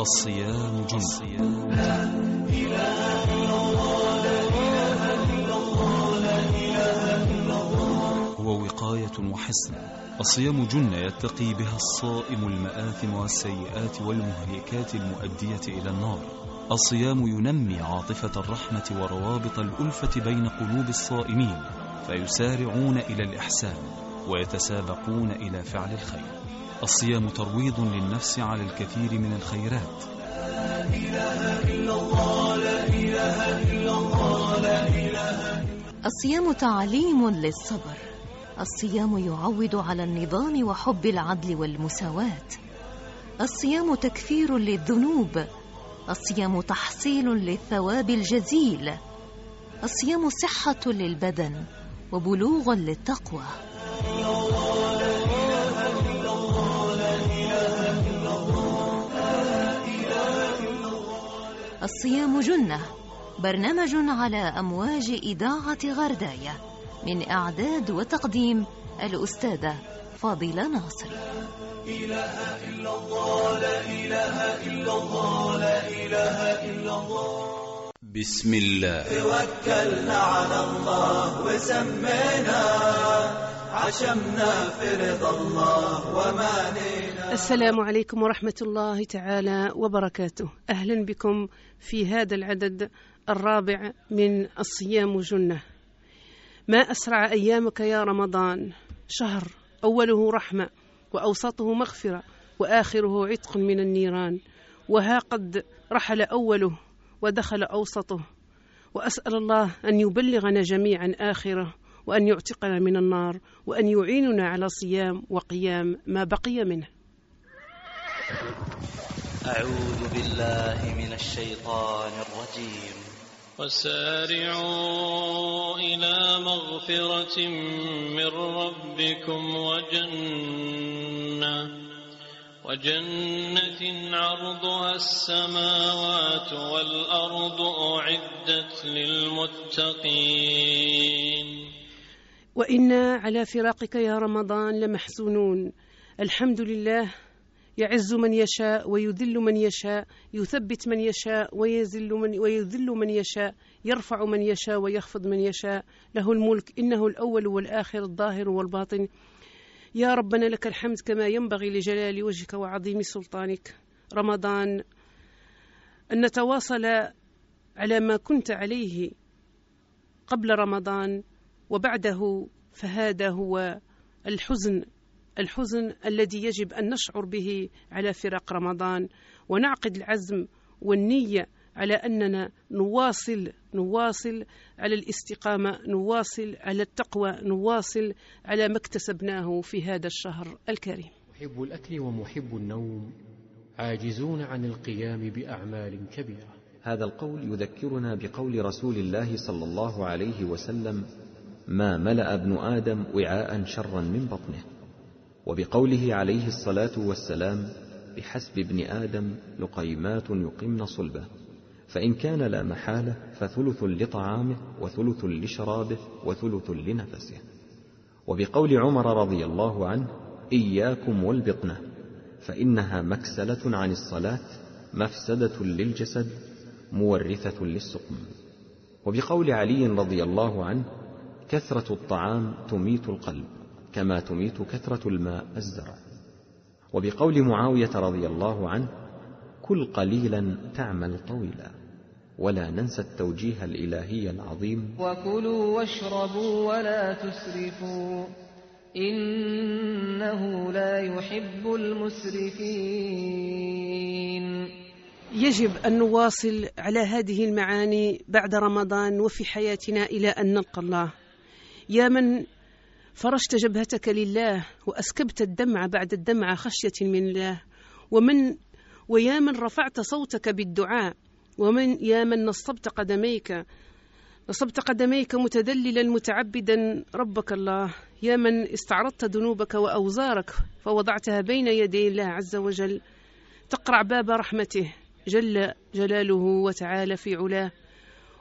الصيام جنة هو وقاية وحصن الصيام جنة يتقي بها الصائم المآثم والسيئات والمهلكات المؤدية إلى النار. الصيام ينمي عاطفة الرحمة وروابط الألفة بين قلوب الصائمين فيسارعون إلى الإحسان. ويتسابقون إلى فعل الخير. الصيام ترويض للنفس على الكثير من الخيرات. الصيام تعليم للصبر. الصيام يعود على النظام وحب العدل والمساواة. الصيام تكفير للذنوب. الصيام تحصيل للثواب الجزيل. الصيام صحة للبدن وبلوغ للتقوى. الصيام جنة برنامج على أمواج إذاعة غرداية من إعداد وتقديم الأستاذة فاضلة ناصر بسم الله. توكلنا على الله وسمينا عشمنا في رضا الله ومانينا. السلام عليكم ورحمة الله تعالى وبركاته. أهلا بكم في هذا العدد الرابع من الصيام جنة. ما أسرع أيامك يا رمضان. شهر أوله رحمة وأوسطه مغفرة وآخره عتق من النيران. وها قد رحل أوله ودخل أوسطه. وأسأل الله أن يبلغنا جميعا آخره وأن يعتقنا من النار وأن يعيننا على صيام وقيام ما بقي منه. أعوذ بالله من الشيطان الرجيم. وسارعوا إلى مغفرة من ربكم وجنة. وجنة عرضها السماوات والأرض أعدت للمتقين. وإنا على فراقك يا رمضان لمحزونون. الحمد لله يعز من يشاء ويذل من يشاء يثبت من يشاء ويذل من ويذل من يشاء يرفع من يشاء ويخفض من يشاء. له الملك إنه الأول والآخر الظاهر والباطن. يا ربنا لك الحمد كما ينبغي لجلال وجهك وعظيم سلطانك. رمضان أن نتواصل على ما كنت عليه قبل رمضان وبعده فهذا هو الحزن الحزن الذي يجب أن نشعر به على فراق رمضان. ونعقد العزم والنية على أننا نواصل نواصل على الاستقامة نواصل على التقوى نواصل على ما اكتسبناه في هذا الشهر الكريم. محب الأكل ومحب النوم عاجزون عن القيام بأعمال كبيرة. هذا القول يذكرنا بقول رسول الله صلى الله عليه وسلم ما ملأ ابن آدم وعاء شرا من بطنه. وبقوله عليه الصلاة والسلام بحسب ابن آدم لقيمات يقمن صلبه. فإن كان لا محالة فثلث لطعامه وثلث لشرابه وثلث لنفسه. وبقول عمر رضي الله عنه إياكم والبطنة فإنها مكسلة عن الصلاة مفسدة للجسد مورثة للسقم. وبقول علي رضي الله عنه كثرة الطعام تميت القلب كما تميت كثرة الماء الزرع. وبقول معاوية رضي الله عنه كل قليلا تعمل طويلا. ولا ننسى التوجيه الإلهي العظيم. وكلوا واشربوا ولا تسرفوا إنه لا يحب المسرفين. يجب أن نواصل على هذه المعاني بعد رمضان وفي حياتنا إلى أن نلقى الله. يا من فرشت جبهتك لله وأسكبت الدمع بعد الدمع خشية من الله ومن ويا من رفعت صوتك بالدعاء ومن يا من نصبت قدميك نصبت قدميك متذللا متعبدا ربك الله يا من استعرضت ذنوبك وأوزارك فوضعتها بين يدي الله عز وجل تقرع باب رحمته جل جلاله وتعالى في علاه.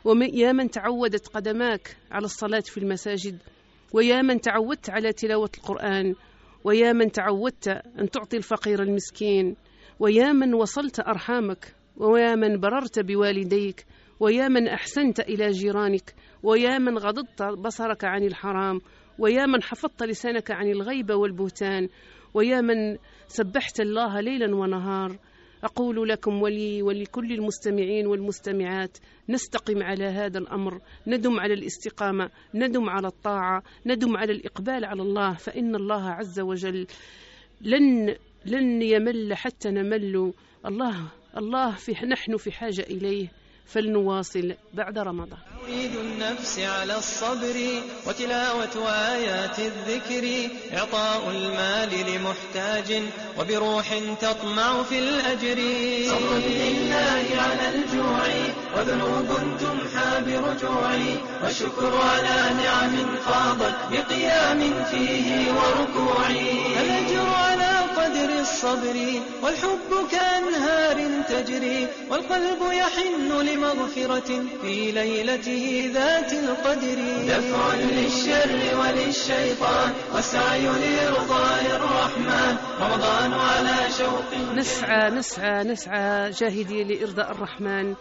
ويا من تعودت قدماك على الصلاة في المساجد ويا من تعودت على تلاوة القرآن ويا من تعودت أن تعطي الفقير المسكين ويا من وصلت أرحامك ويا من بررت بوالديك ويا من أحسنت إلى جيرانك ويا من غضضت بصرك عن الحرام ويا من حفظت لسانك عن الغيبة والبهتان ويا من سبحت الله ليلا ونهار. أقول لكم ولي ولكل المستمعين والمستمعات نستقم على هذا الأمر ندم على الاستقامة ندم على الطاعة ندم على الإقبال على الله فإن الله عز وجل لن لن يمل حتى نمل. الله الله في نحن في حاجة إليه فلنواصل بعد رمضان. تريد النفس على الصبر وتلاوة آيات الذكر إعطاء المال لمحتاج وبروح تطمع في الأجر. صبر لله على الجوع وذنوب تمحى برجوع والشكر على نعم فاضت بقيام فيه وركوع. الأجر على قدر الصبر والحب كأنهار تجري والقلب يحن لمغفرة في ليلته ذات القدر. دفع للشر وللشيطان والسعي لإرضاء الرحمن. رمضان على شوق. نسعى نسعى نسعى جاهدين لإرضاء الرحمن.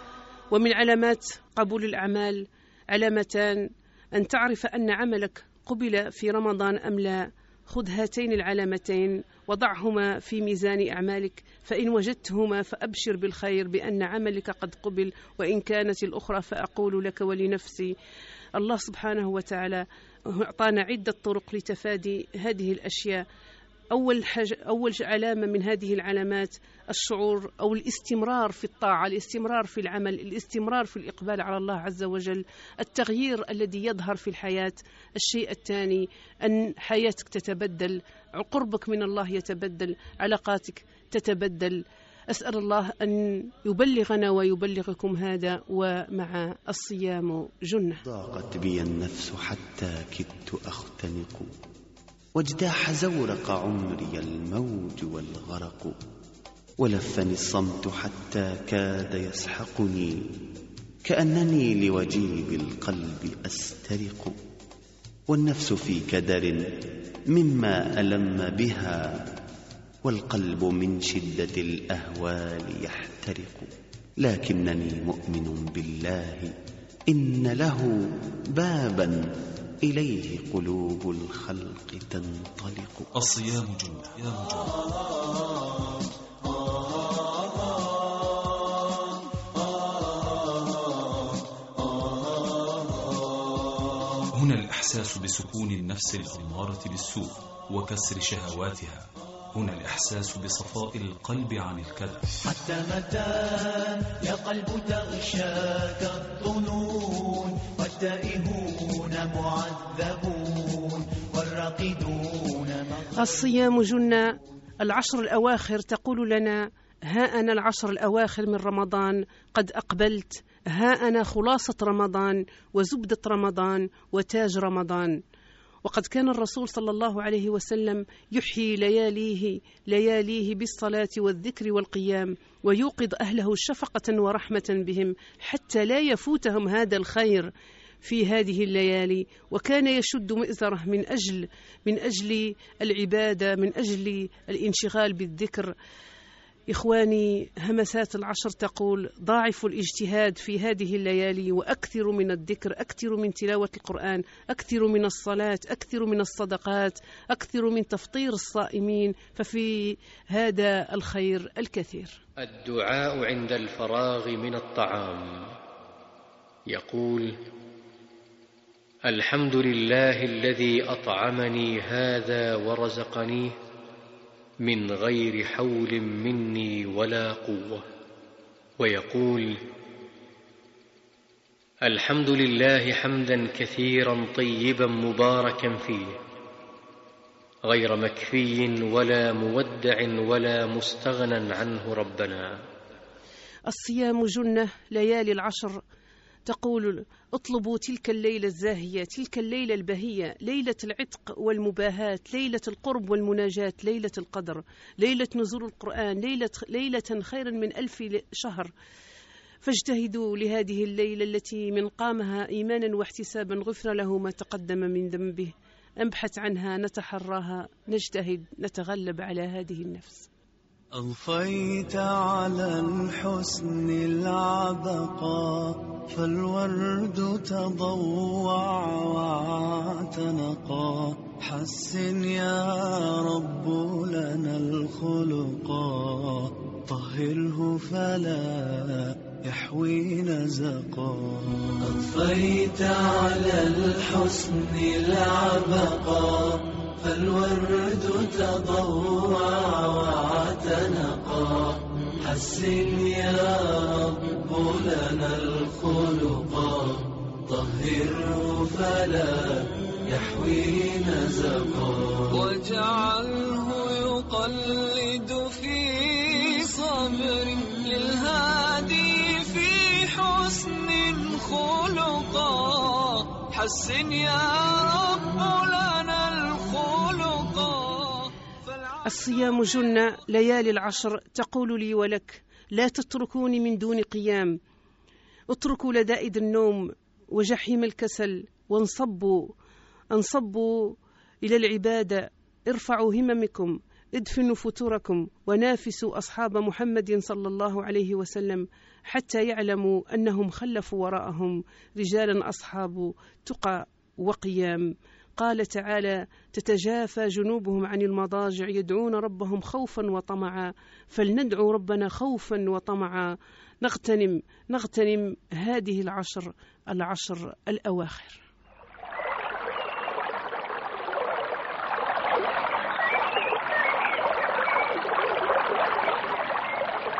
ومن علامات قبول الأعمال علامتان أن تعرف أن عملك قبل في رمضان أم لا. خذ هاتين العلامتين وضعهما في ميزان أعمالك فإن وجدتهما فأبشر بالخير بأن عملك قد قبل وإن كانت الأخرى فأقول لك ولنفسي. الله سبحانه وتعالى أعطانا عدة طرق لتفادي هذه الأشياء. أول حاجة أول علامة من هذه العلامات الشعور أو الاستمرار في الطاعة الاستمرار في العمل الاستمرار في الإقبال على الله عز وجل التغيير الذي يظهر في الحياة. الشيء الثاني أن حياتك تتبدل قربك من الله يتبدل علاقاتك تتبدل. أسأل الله أن يبلغنا ويبلغكم هذا ومع الصيام جنة. ضاقت بي النفس حتى كدت أختنق. واجتاح زورق عمري الموج والغرق ولفني الصمت حتى كاد يسحقني كأنني لوجيب القلب أسترق. والنفس في كدر مما ألم بها والقلب من شدة الأهوال يحترق. لكنني مؤمن بالله إن له بابا إليه قلوب الخلق تنطلق الصيام جنة يا مجاهد هنا الإحساس بسكون النفس الأمارة بالسوء وكسر شهواتها. هنا الإحساس بصفاء القلب عن الكذب. حتى متى يا قلب تغشاك الظنون؟ والتائهون معذبون والراقدون الصيام جنة العشر الأواخر تقول لنا ها أنا العشر الأواخر من رمضان قد أقبلت ها أنا خلاصة رمضان وزبدة رمضان وتاج رمضان. وقد كان الرسول صلى الله عليه وسلم يحيي لياليه لياليه بالصلاة والذكر والقيام ويوقظ أهله شفقة ورحمة بهم حتى لا يفوتهم هذا الخير في هذه الليالي. وكان يشد مئزره من أجل من أجل العبادة من أجل الانشغال بالذكر. إخواني همسات العشر تقول ضاعفوا الاجتهاد في هذه الليالي وأكثروا من الذكر أكثروا من تلاوة القرآن أكثروا من الصلاة أكثروا من الصدقات أكثروا من تفطير الصائمين ففي هذا الخير الكثير. الدعاء عند الفراغ من الطعام. يقول الحمد لله الذي أطعمني هذا ورزقنيه من غير حول مني ولا قوة. ويقول الحمد لله حمدا كثيرا طيبا مباركا فيه غير مكفي ولا مودع ولا مستغنى عنه ربنا. الصيام جنة ليالي العشر تقول اطلبوا تلك الليلة الزاهية تلك الليلة البهية ليلة العتق والمباهاة ليلة القرب والمناجاة ليلة القدر ليلة نزول القرآن ليلة, ليلة خيرا من ألف شهر. فاجتهدوا لهذه الليلة التي من قامها إيمانا واحتسابا غفر له ما تقدم من ذنبه. نبحث عنها نتحراها نجتهد نتغلب على هذه النفس. أضفيت على الحسن العبقى فالورد تضوع واعتنقا حسن يا رب لنا الخلقا طهره فلا يحوي نزقا أضفيت على الحسن العبقا فالورد تضوع واعتنقا حسن يا رب لنا الخلقا طهره فلا يحوي نزقا واجعله يقلد في صبر للهادي في حسن خلقا. حسن يا رب الصيام جنة ليالي العشر تقول لي ولك لا تتركوني من دون قيام. اتركوا لدائد النوم وجحيم الكسل وانصبوا انصبوا إلى العبادة. ارفعوا هممكم ادفنوا فتوركم ونافسوا أصحاب محمد صلى الله عليه وسلم حتى يعلموا أنهم خلفوا وراءهم رجالا أصحاب تقى وقيام. قال تعالى تتجافى جنوبهم عن المضاجع يدعون ربهم خوفا وطمعا. فلندعو ربنا خوفا وطمعا. نغتنم نغتنم هذه العشر العشر الأواخر.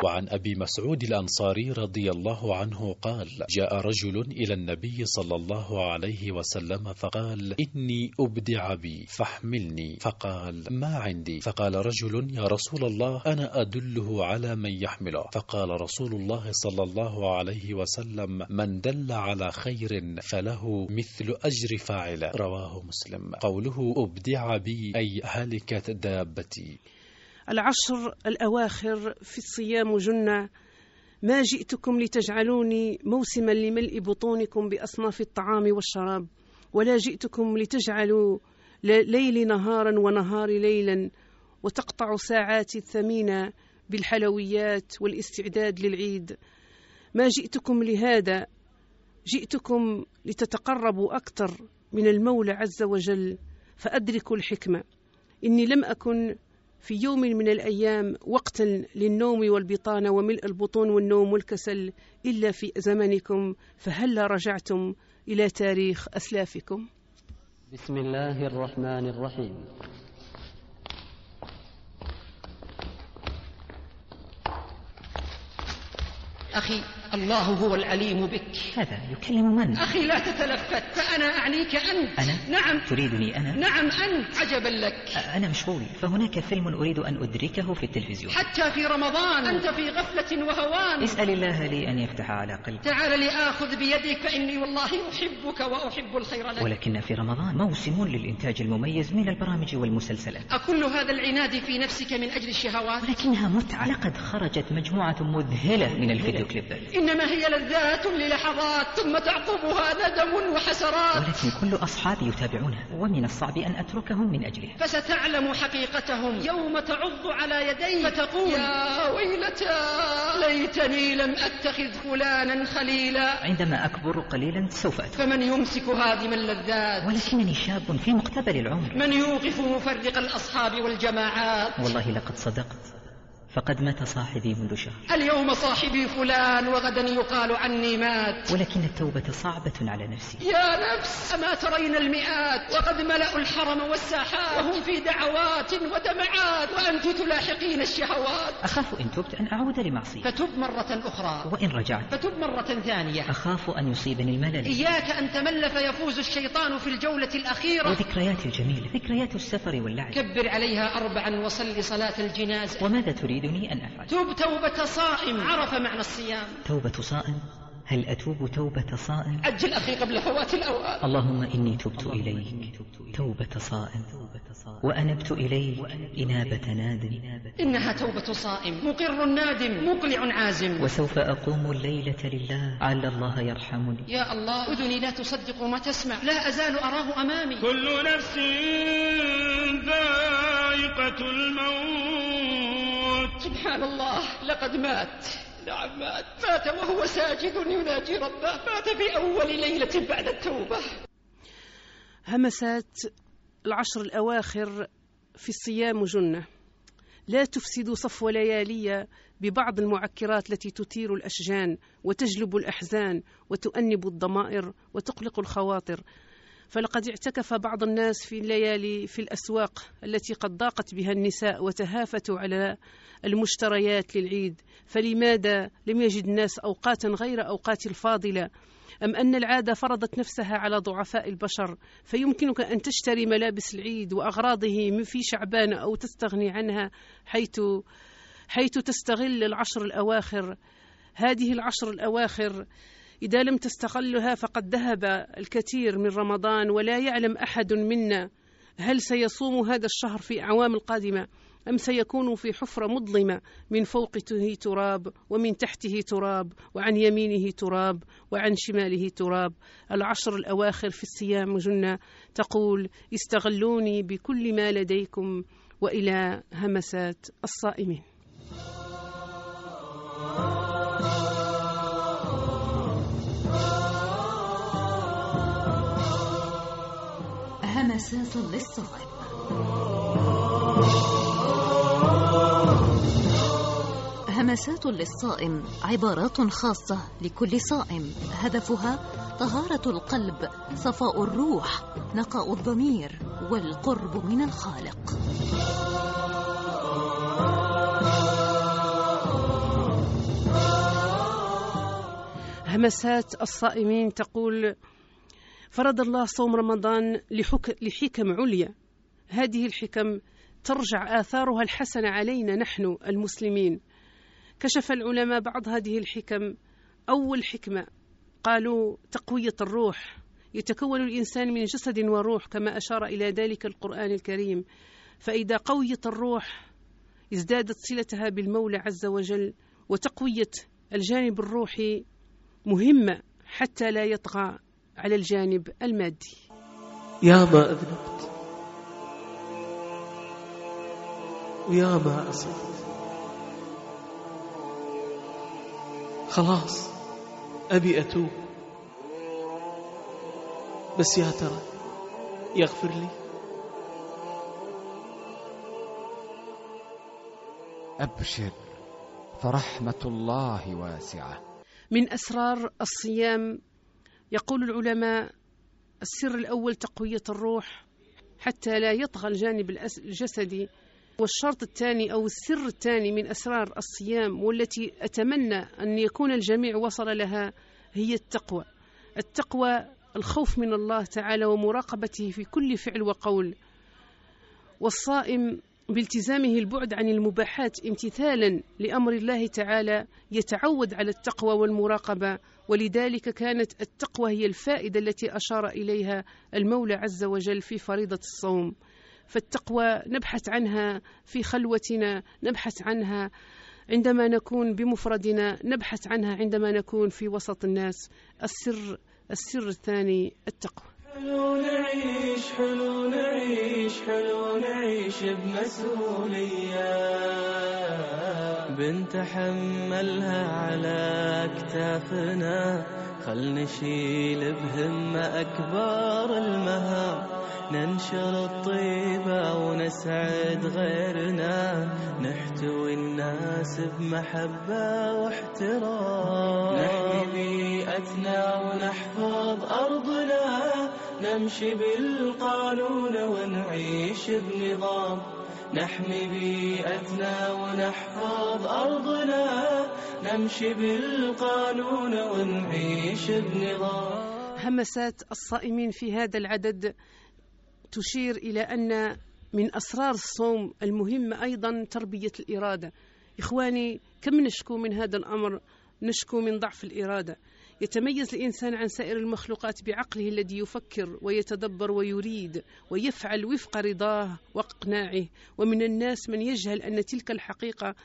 وعن أبي مسعود الأنصاري رضي الله عنه قال جاء رجل إلى النبي صلى الله عليه وسلم فقال إني أبدع بي فاحملني. فقال ما عندي. فقال رجل يا رسول الله أنا أدله على من يحمله. فقال رسول الله صلى الله عليه وسلم من دل على خير فله مثل أجر فاعل رواه مسلم. قوله أبدع بي أي هلكت دابتي. العشر الأواخر في الصيام جنة. ما جئتكم لتجعلوني موسما لملء بطونكم بأصناف الطعام والشراب ولا جئتكم لتجعلوا ليل نهارا ونهار ليلا وتقطع ساعاتي الثمينة بالحلويات والاستعداد للعيد. ما جئتكم لهذا جئتكم لتتقربوا أكثر من المولى عز وجل فأدركوا الحكمة. إني لم أكن في يوم من الأيام وقتا للنوم والبطانة وملء البطون والنوم والكسل إلا في زمنكم فهلا رجعتم إلى تاريخ أسلافكم؟ بسم الله الرحمن الرحيم. أخي الله هو العليم بك. هذا يكلم من؟ أخي لا تتلفت فأنا أعنيك أنت. أنا؟ نعم. تريدني أنا؟ نعم أنت. عجبا لك. أنا مشغول. فهناك فيلم أريد أن أدركه في التلفزيون. حتى في رمضان. أنت في غفلة وهوان. اسأل الله لي أن يفتح على قلبي. تعال لآخذ بيدك فإني والله أحبك وأحب الخير لك. ولكن في رمضان موسم للإنتاج المميز من البرامج والمسلسلات. أكل هذا العناد في نفسك من أجل الشهوات؟ ولكنها متعة. لقد خرجت مجموعة مذهلة من الفيديو كليبات إنما هي لذات للحظات ثم تعقبها ندم وحسرات. ولكن كل أصحابي يتابعونها ومن الصعب أن أتركهم من أجلها فستعلم حقيقتهم. يوم تعض على يديك فتقول يا ويلتى. ليتني لم أتخذ فلانا خليلا. عندما أكبر قليلا سوف أتوب فمن يمسك هادم اللذات؟ ولكنني شاب في مقتبل العمر. من يوقف مفرق الأصحاب والجماعات؟ والله لقد صدقت. فقد مات صاحبي منذ شهر. اليوم صاحبي فلان وغدا يقال عني مات. ولكن التوبة صعبة على نفسي. يا نفس أما ترين المئات؟ وقد ملأوا الحرم والساحات. وهم في دعوات ودمعات. وأنت تلاحقين الشهوات. أخاف إن تبت أن أعود لمعصية فتب مرة أخرى. وإن رجعت. فتب مرة ثانية. أخاف أن يصيبني الملل. إياك أن تمل فيفوز الشيطان في الجولة الأخيرة. وذكرياتي الجميلة ذكريات السفر واللعب. كبر عليها أربعا وصل صلاة الجنازة. وماذا تريدني أن أفعل. تب توبة صائم. عرف معنى الصيام. توبة صائم؟ هل أتوب توبة صائم؟ عجل أخي قبل فوات الأوان اللهم إني تبت إليك توبة صائم. وأنبت إليك إنابة نادم. إنها توبة صائم. مقر نادم. مقلع عازم. وسوف أقوم الليلة لله. عل الله يرحمني. يا الله أذني لا تصدق ما تسمع. لا أزال أراه أمامي. كل نفس ذائقة الموت. سبحان الله لقد مات. نعم مات. مات وهو ساجد يناجي ربه. مات في أول ليلة بعد التوبة. همسات العشر الأواخر في الصيام جنة. لا تفسد صفو ليالي ببعض المعكرات التي تثير الأشجان وتجلب الأحزان وتؤنب الضمائر وتقلق الخواطر. فلقد اعتكف بعض الناس في الليالي في الأسواق التي قد ضاقت بها النساء وتهافتوا على المشتريات للعيد. فلماذا لم يجد الناس أوقاتا غير أوقات الفاضلة؟ أم أن العادة فرضت نفسها على ضعفاء البشر؟ فيمكنك أن تشتري ملابس العيد وأغراضه في شعبان أو تستغني عنها حيث حيث تستغل العشر الأواخر. هذه العشر الأواخر إذا لم تستغلها فقد ذهب الكثير من رمضان ولا يعلم أحد منا هل سيصوم هذا الشهر في أعوام القادمة أم سيكون في حفرة مظلمة من فوقه تراب ومن تحته تراب وعن يمينه تراب وعن شماله تراب. العشر الأواخر في الصيام جنة تقول استغلوني بكل ما لديكم وإلى همسات الصائمين. همسات للصائم همسات للصائم عبارات خاصة لكل صائم. هدفها طهارة القلب صفاء الروح نقاء الضمير والقرب من الخالق. همسات الصائمين تقول فرض الله صوم رمضان لحك... لحكم عليا. هذه الحكم ترجع آثارها الحسنة علينا نحن المسلمين. كشف العلماء بعض هذه الحكم. أول حكمة قالوا تقوية الروح. يتكون الإنسان من جسد وروح كما أشار إلى ذلك القرآن الكريم. فإذا قويت الروح ازدادت صلتها بالمولى عز وجل وتقوية الجانب الروحي مهمة حتى لا يطغى على الجانب المادي. يا ما أذنبت. ويا ما أصبت. خلاص أبي أتوب. بس يا ترى يغفر لي؟ أبشر فرحمة الله واسعة. من أسرار الصيام يقول العلماء السر الأول تقوية الروح حتى لا يطغى الجانب الجسدي والشرط الثاني أو السر الثاني من أسرار الصيام والتي أتمنى أن يكون الجميع وصل لها هي التقوى. التقوى الخوف من الله تعالى ومراقبته في كل فعل وقول والصائم بالتزامه البعد عن المباحات امتثالا لأمر الله تعالى يتعود على التقوى والمراقبة. ولذلك كانت التقوى هي الفائدة التي أشار إليها المولى عز وجل في فريضة الصوم. فالتقوى نبحث عنها في خلوتنا نبحث عنها عندما نكون بمفردنا نبحث عنها عندما نكون في وسط الناس. السر السر الثاني التقوى. حلو نعيش حلو نعيش حلو نعيش بمسؤولية. بنتحملها على أكتافنا خل نشيل بهمة أكبر المهام. ننشر الطيبة ونسعد غيرنا نحتوي الناس بمحبة واحترام. نحمي بيئتنا ونحفظ أرضنا. نمشي بالقانون ونعيش بنظام. نحمي بيئتنا ونحفظ أرضنا. نمشي بالقانون ونعيش بنظام. همسات الصائمين في هذا العدد تشير إلى أن من أسرار الصوم المهمة أيضا تربية الإرادة. إخواني كم نشكو من هذا الأمر؟ نشكو من ضعف الإرادة. يتميز الإنسان عن سائر المخلوقات بعقله الذي يفكر ويتدبر ويريد ويفعل وفق رضاه وأقناعه. ومن الناس من يجهل أن تلك الحقيقة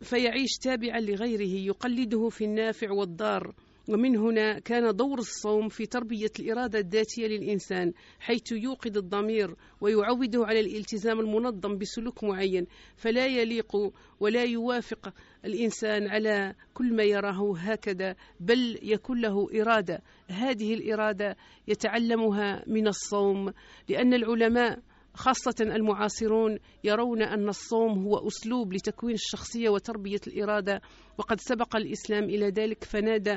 فيعيش تابعا لغيره يقلده في النافع والضار. ومن هنا كان دور الصوم في تربية الإرادة الذاتية للإنسان حيث يوقظ الضمير ويعوده على الالتزام المنظم بسلوك معين. فلا يليق ولا يوافق الإنسان على كل ما يراه هكذا بل يكون له إرادة. هذه الإرادة يتعلمها من الصوم لأن العلماء خاصة المعاصرون يرون أن الصوم هو أسلوب لتكوين الشخصية وتربية الإرادة وقد سبق الإسلام إلى ذلك فنادى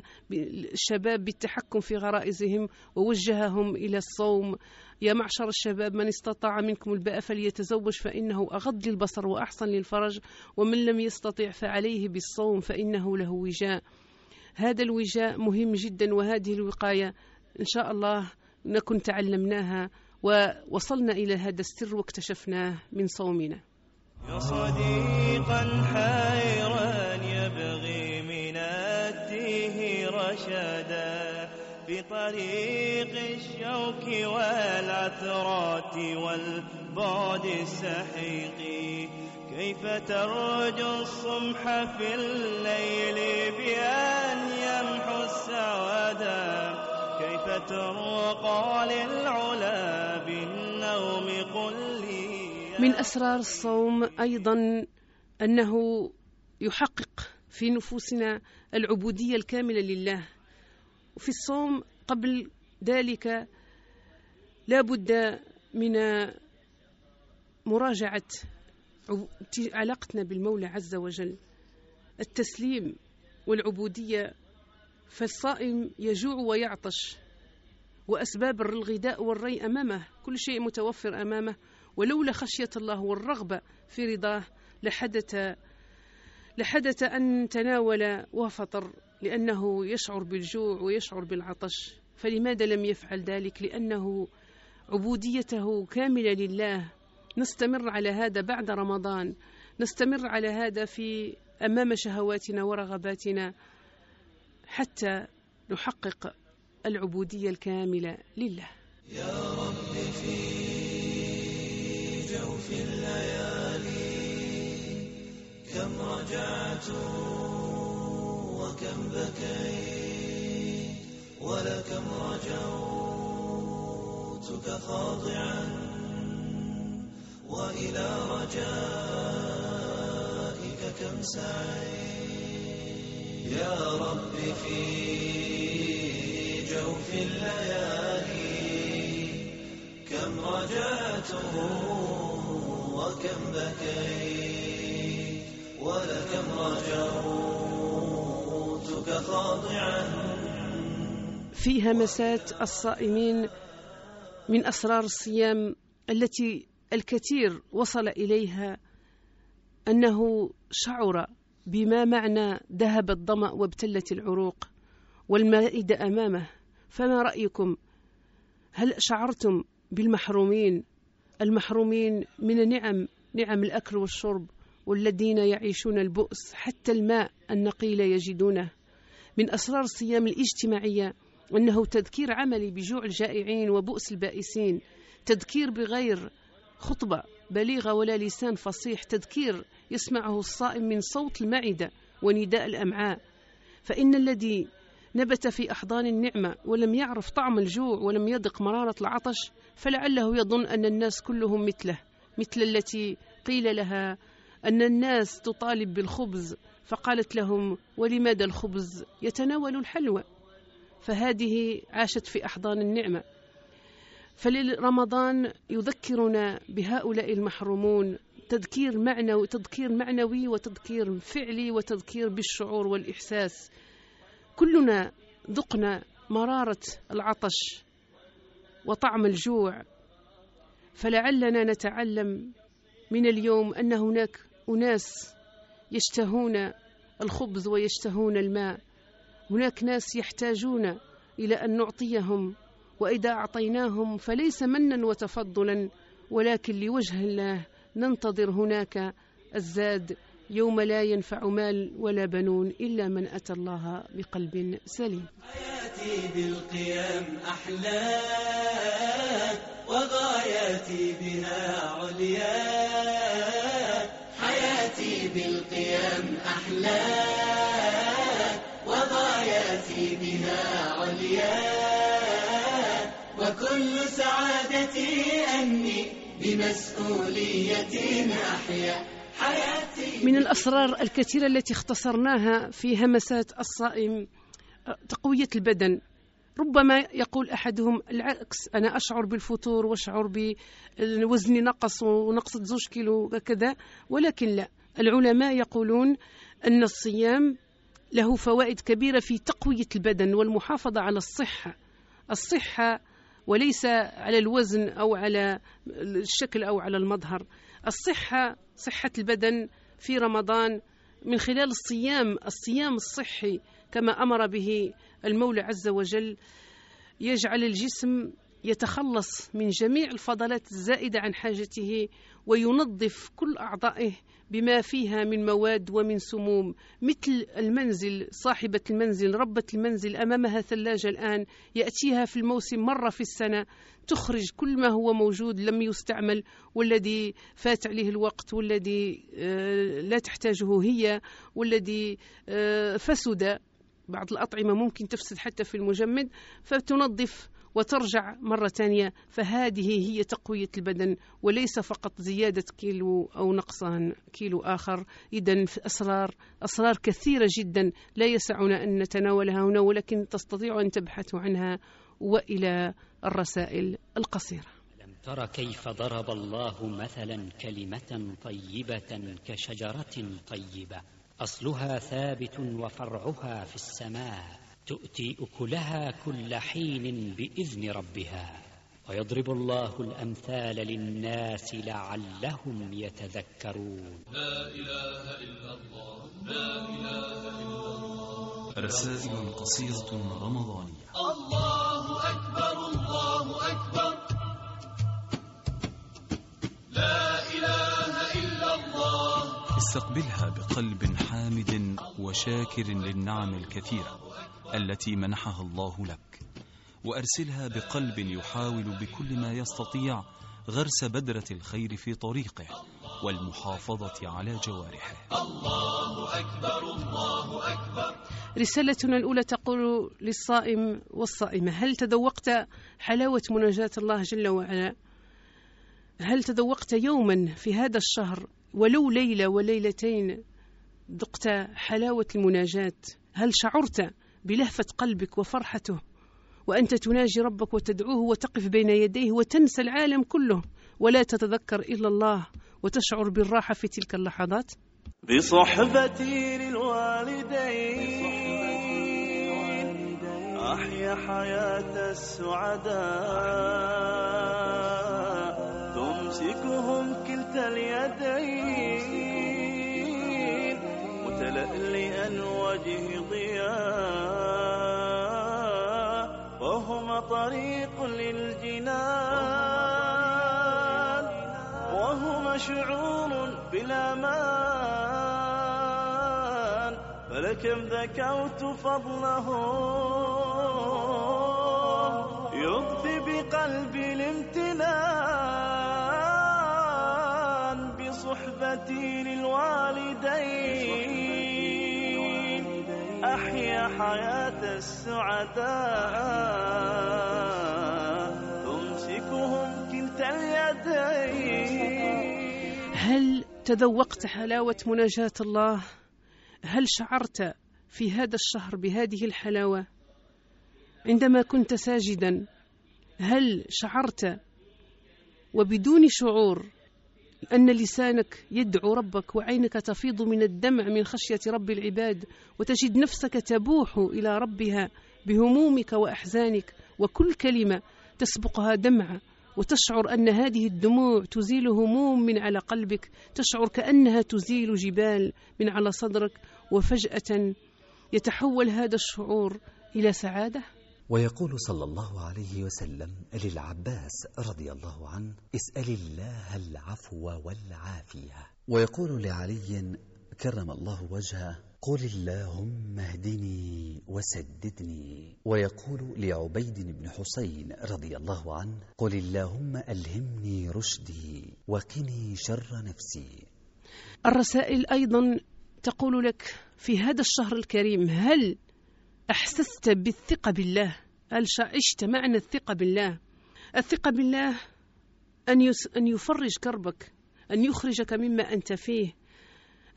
الشباب بالتحكم في غرائزهم ووجههم إلى الصوم. يا معشر الشباب من استطاع منكم الباء فليتزوج فإنه أغض للبصر وأحسن للفرج ومن لم يستطع فعليه بالصوم فإنه له وجاء. هذا الوجاء مهم جدا وهذه الوقاية إن شاء الله نكن تعلمناها. ووصلنا إلى هذا السر واكتشفناه من صومنا. يا صديقا حيرا يبغي من الديه رشدا في طريق الشوك والعثرات والبعد السحيق. كيف ترجو الصمح في الليل بأن يمحو السوادا للعلا بالنوم قل لي من أسرار الصوم أيضا أنه يحقق في نفوسنا العبودية الكاملة لله. وفي الصوم قبل ذلك لا بد من مراجعة علاقتنا بالمولى عز وجل. التسليم والعبودية فالصائم يجوع ويعطش. وأسباب الغذاء والري أمامه. كل شيء متوفر أمامه. ولولا خشية الله والرغبة في رضاه لحدث لحدث أن تناول وفطر لأنه يشعر بالجوع ويشعر بالعطش. فلماذا لم يفعل ذلك؟ لأنه عبوديته كاملة لله. نستمر على هذا بعد رمضان. نستمر على هذا في أمام شهواتنا ورغباتنا حتى نحقق العبودية الكاملة لله. يا رب في جوف الليالي كم رجعت وكم بكيت ولكم رجوتك خاضعا وإلى رجائك كم سعيت. يا رب في جوف الليالي كم رجعته وكم بكيت ولكم رجوتك خاضعا. في همسات الصائمين من أسرار الصيام التي الكثير وصل إليها أنه شعر بما معنى ذهب الظمأ وابتلت العروق والمائدة أمامه. فما رأيكم؟ هل شعرتم بالمحرومين؟ المحرومين من نعم نعم الأكل والشرب والذين يعيشون البؤس حتى الماء النقي لا يجدونه. من أسرار الصيام الاجتماعية أنه تذكير عملي بجوع الجائعين وبؤس البائسين تذكير بغير خطبة بليغة ولا لسان فصيح تذكير يسمعه الصائم من صوت المعدة ونداء الأمعاء. فإن الذي نبت في أحضان النعمة ولم يعرف طعم الجوع ولم يذق مرارة العطش فلعله يظن أن الناس كلهم مثله مثل التي قيل لها أن الناس تطالب بالخبز. فقالت لهم ولماذا الخبز يتناول الحلوى؟ فهذه عاشت في أحضان النعمة. فلرمضان يذكرنا بهؤلاء المحرومون تذكير معنوي تذكير معنوي وتذكير فعلي وتذكير بالشعور والإحساس. كلنا ذقنا مرارة العطش وطعم الجوع فلعلنا نتعلم من اليوم أن هناك أناس يشتهون الخبز ويشتهون الماء. هناك ناس يحتاجون إلى أن نعطيهم وإذا أعطيناهم فليس منا وتفضلا ولكن لوجه الله ننتظر هناك الزاد يوم لا ينفع مال ولا بنون إلا من أتى الله بقلب سليم. حياتي بالقيم أحلى وغاياتي بها عليا. حياتي بالقيم أحلى وغاياتي بها عليا. وكل سعادتي أني بمسؤولية أحيا. من الأسرار الكثيرة التي اختصرناها في همسات الصائم تقوية البدن. ربما يقول أحدهم العكس أنا أشعر بالفتور وأشعر بوزني نقص ونقصت زوج كيلو كذا ولكن لا. العلماء يقولون أن الصيام له فوائد كبيرة في تقوية البدن والمحافظة على الصحة. الصحة وليس على الوزن أو على الشكل أو على المظهر. الصحة صحة البدن في رمضان من خلال الصيام الصيام الصحي كما أمر به المولى عز وجل. يجعل الجسم يتخلص من جميع الفضلات الزائدة عن حاجته وينظف كل أعضائه بما فيها من مواد ومن سموم مثل المنزل صاحبة المنزل ربة المنزل أمامها ثلاجة الآن يأتيها في الموسم مرة في السنة. تخرج كل ما هو موجود لم يستعمل والذي فات عليه الوقت والذي آه، لا تحتاجه هي والذي آه، فسد. بعض الأطعمة ممكن تفسد حتى في المجمد فتنظف وترجع مرة ثانية فهذه هي تقوية البدن وليس فقط زيادة كيلو أو نقصان كيلو آخر. إذا أسرار أسرار كثيرة جدا لا يسعنا أن نتناولها هنا ولكن تستطيع أن تبحثوا عنها وإلى الرسائل القصيرة. ألم تر كيف ضرب الله مثلا كلمة طيبة كشجرة طيبة؟ أصلها ثابت وفرعها في السماء. تؤتي أكلها كل حين بإذن ربها ويضرب الله الأمثال للناس لعلهم يتذكرون. لا إله إلا الله لا إله إلا الله. رسائل قصيرة رمضانية. الله أكبر الله أكبر. لا إله إلا الله. استقبلها بقلب حامد وشاكر للنعم الكثيرة. التي منحها الله لك وأرسلها بقلب يحاول بكل ما يستطيع غرس بذرة الخير في طريقه والمحافظة على جوارحه. الله أكبر الله أكبر رسالتنا الأولى تقول للصائم والصائمة هل تذوقت حلاوة مناجاة الله جل وعلا؟ هل تذوقت يوما في هذا الشهر ولو ليلة وليلتين ذقت حلاوة المناجاة؟ هل شعرت بلهفة قلبك وفرحته وأنت تناجي ربك وتدعوه وتقف بين يديه وتنسى العالم كله ولا تتذكر إلا الله وتشعر بالراحة في تلك اللحظات؟ بصحبتي للوالدين أحيا حياة السعداء تمسكهم كلتا اليدين متلألئا وجه طريق للجنان وهما شعور بالأمان. فلكم ذكرت فضله يضفي بقلبي الامتنان بصحبتي للوالدين. أحيا حياة السعداء. تمسكهم كلتا اليدين. هل تذوقت حلاوة مناجاة الله؟ هل شعرت في هذا الشهر بهذه الحلاوة؟ عندما كنت ساجدا هل شعرت وبدون شعور أن لسانك يدعو ربك وعينك تفيض من الدمع من خشية رب العباد وتجد نفسك تبوح إلى ربها بهمومك وأحزانك وكل كلمة تسبقها دمعة وتشعر أن هذه الدموع تزيل هموم من على قلبك تشعر كأنها تزيل جبال من على صدرك وفجأة يتحول هذا الشعور إلى سعادة. ويقول صلى الله عليه وسلم للعباس رضي الله عنه اسأل الله العفو والعافية. ويقول لعلي كرم الله وجهه قل اللهم اهدني وسددني. ويقول لعبيد بن حسين رضي الله عنه قل اللهم ألهمني رشدي وقني شر نفسي. الرسائل أيضا تقول لك في هذا الشهر الكريم هل أحسست بالثقة بالله. هل عشت معنى الثقة بالله؟ الثقة بالله أن, يس أن يفرج كربك أن يخرجك مما أنت فيه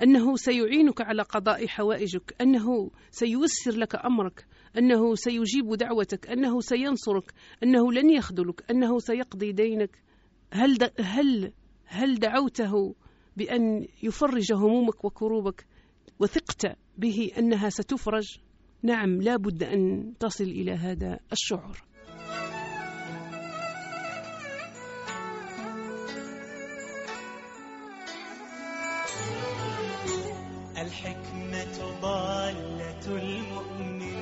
أنه سيعينك على قضاء حوائجك أنه سييسر لك أمرك أنه سيجيب دعوتك أنه سينصرك أنه لن يخذلك أنه سيقضي دينك. هل هل هل دعوته بأن يفرج همومك وكروبك؟ وثقت به أنها ستفرج؟ نعم لا بد أن تصل إلى هذا الشعور. الحكمة ضالة المؤمن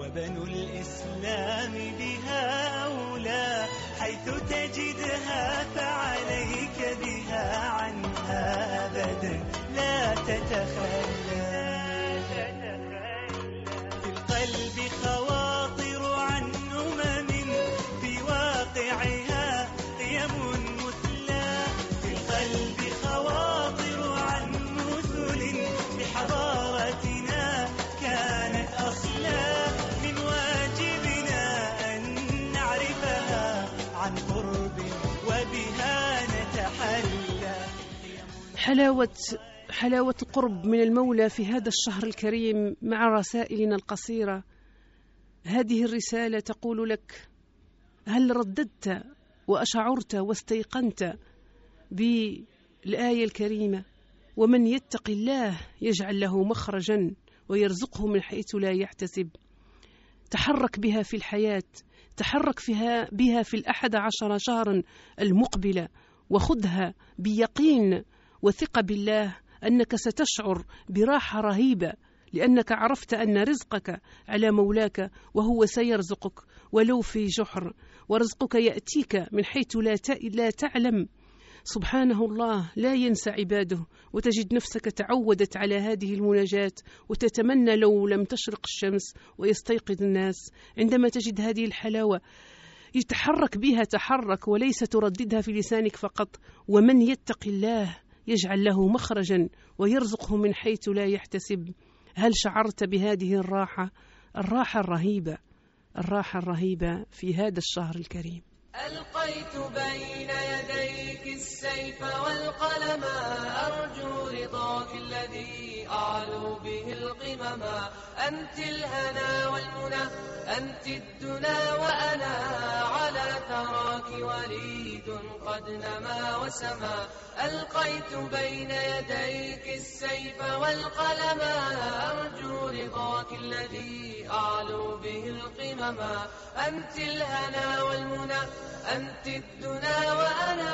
وبنو حلاوة حلاوة القرب من المولى في هذا الشهر الكريم مع رسائلنا القصيرة. هذه الرسالة تقول لك هل رددت وأشعرت واستيقنت بالآية الكريمة؟ ومن يتق الله يجعل له مخرجا ويرزقه من حيث لا يحتسب. تحرك بها في الحياة تحرك فيها بها في الأحد عشر شهرا المقبلة وخذها بيقين وثقة بالله أنك ستشعر براحة رهيبة لأنك عرفت أن رزقك على مولاك وهو سيرزقك ولو في جحر. ورزقك يأتيك من حيث لا لا تعلم. سبحانه الله لا ينسى عباده وتجد نفسك تعودت على هذه المناجاة وتتمنى لو لم تشرق الشمس ويستيقظ الناس. عندما تجد هذه الحلاوة يتحرك بها تحرك وليس ترددها في لسانك فقط. ومن يتق الله يجعل له مخرجا ويرزقه من حيث لا يحتسب. هل شعرت بهذه الراحة؟ الراحة الرهيبة الراحة الرهيبة في هذا الشهر الكريم. ألقيت بين يديك السيف والقلم أرجو رضاك الذي أعلو به القمم أنت الهنا والمنى أنت الدنا وأنا على ثراك وليد قد نما وسما. ألقيت بين يديك السيف والقلم أرجو رضاك الذي أعلو به القمم. أنت الهنا والمنى أنت الدنا وأنا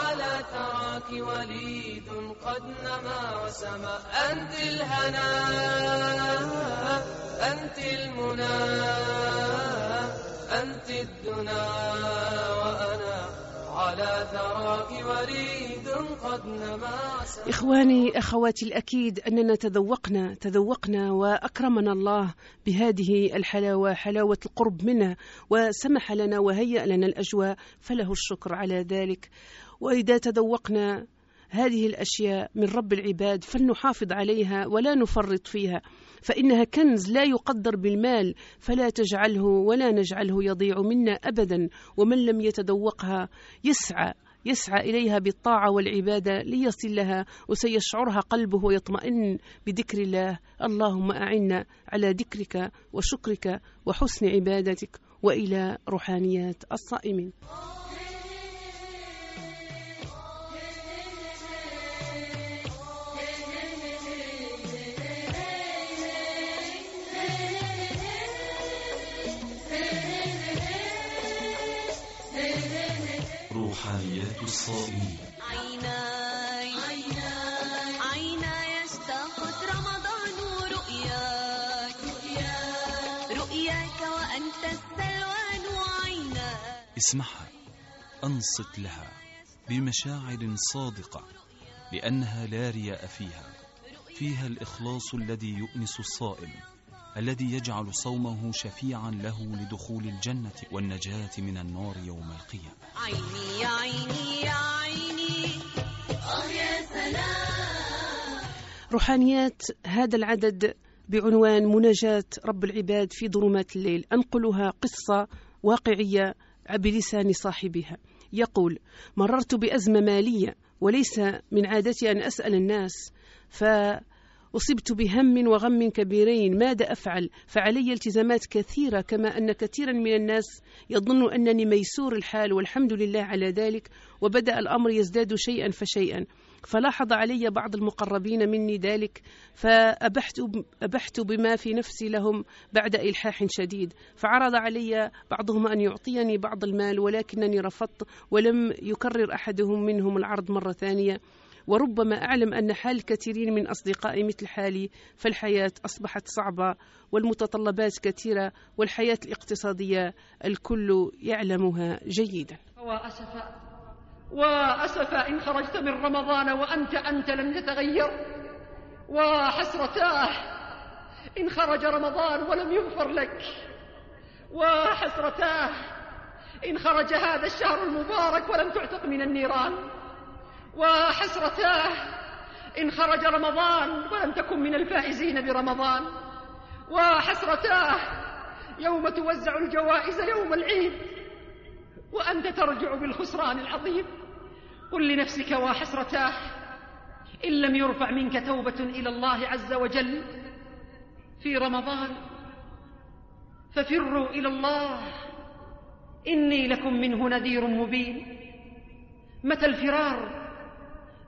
على ثراك وليد قد نما وسما. أنت الهنا أنت المنى أنت الدنا وأنا على ثراك وريد قد نما. إخواني أخواتي الأكيد أننا تذوقنا تذوقنا وأكرمنا الله بهذه الحلاوة حلاوة القرب منه وسمح لنا وهيأ لنا الأجواء فله الشكر على ذلك. وإذا تذوقنا هذه الأشياء من رب العباد فلنحافظ عليها ولا نفرط فيها. فإنها كنز لا يقدر بالمال فلا تجعله ولا نجعله يضيع منا أبدا. ومن لم يتذوقها يسعى يسعى إليها بالطاعة والعبادة ليصل لها وسيشعرها قلبه ويطمئن بذكر الله. اللهم أعنا على ذكرك وشكرك وحسن عبادتك وإلى روحانيات الصائمين. روحانيات الصائمين عيناي عيناي عيناي اشتاقت رمضان رؤياك رؤياك رؤياك وأنت السلوان عيناي اسمعها أنصت لها بمشاعر صادقة لأنها لا رياء فيها فيها الإخلاص الذي يؤنس الصائم. الذي يجعل صومه شفيعا له لدخول الجنة والنجاة من النار يوم القيامة. عيني يا عيني يا عيني. آه يا سلام. روحانيات هذا العدد بعنوان مناجاة رب العباد في ظلمات الليل. أنقلها قصة واقعية بلسان صاحبها. يقول مررت بأزمة مالية وليس من عادتي أن أسأل الناس فأصبت بهم وغم كبيرين. ماذا أفعل؟ فعلي التزامات كثيرة كما أن كثيرا من الناس يظن أنني ميسور الحال والحمد لله على ذلك وبدأ الأمر يزداد شيئا فشيئا. فلاحظ علي بعض المقربين مني ذلك فأبحت أبحت بما في نفسي لهم بعد إلحاح شديد. فعرض علي بعضهم أن يعطيني بعض المال ولكنني رفضت ولم يكرر أحدهم منهم العرض مرة ثانية. وربما أعلم أن حال كثيرين من أصدقائي مثل حالي فالحياة أصبحت صعبة والمتطلبات كثيرة والحياة الاقتصادية الكل يعلمها جيدا. وأسفا وأسفا إن خرجت من رمضان وأنت أنت لم تتغير. وحسرتاه إن خرج رمضان ولم يغفر لك. وحسرتاه إن خرج هذا الشهر المبارك ولم تعتق من النيران. وحسرتاه إن خرج رمضان ولم تكن من الفائزين برمضان. وحسرتاه يوم توزع الجوائز يوم العيد. وأنت ترجع بالخسران العظيم. قل لنفسك وحسرتاه إن لم يرفع منك توبة إلى الله عز وجل في رمضان ففروا إلى الله. إني لكم منه نذير مبين. متى الفرار؟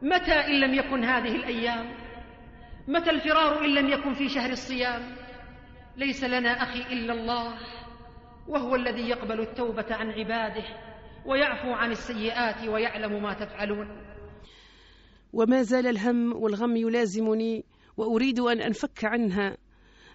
متى إن لم يكن هذه الأيام؟ متى الفرار إن لم يكن في شهر الصيام؟ ليس لنا أخي إلا الله وهو الذي يقبل التوبة عن عباده ويعفو عن السيئات ويعلم ما تفعلون. وما زال الهم والغم يلازمني وأريد أن أنفك عنها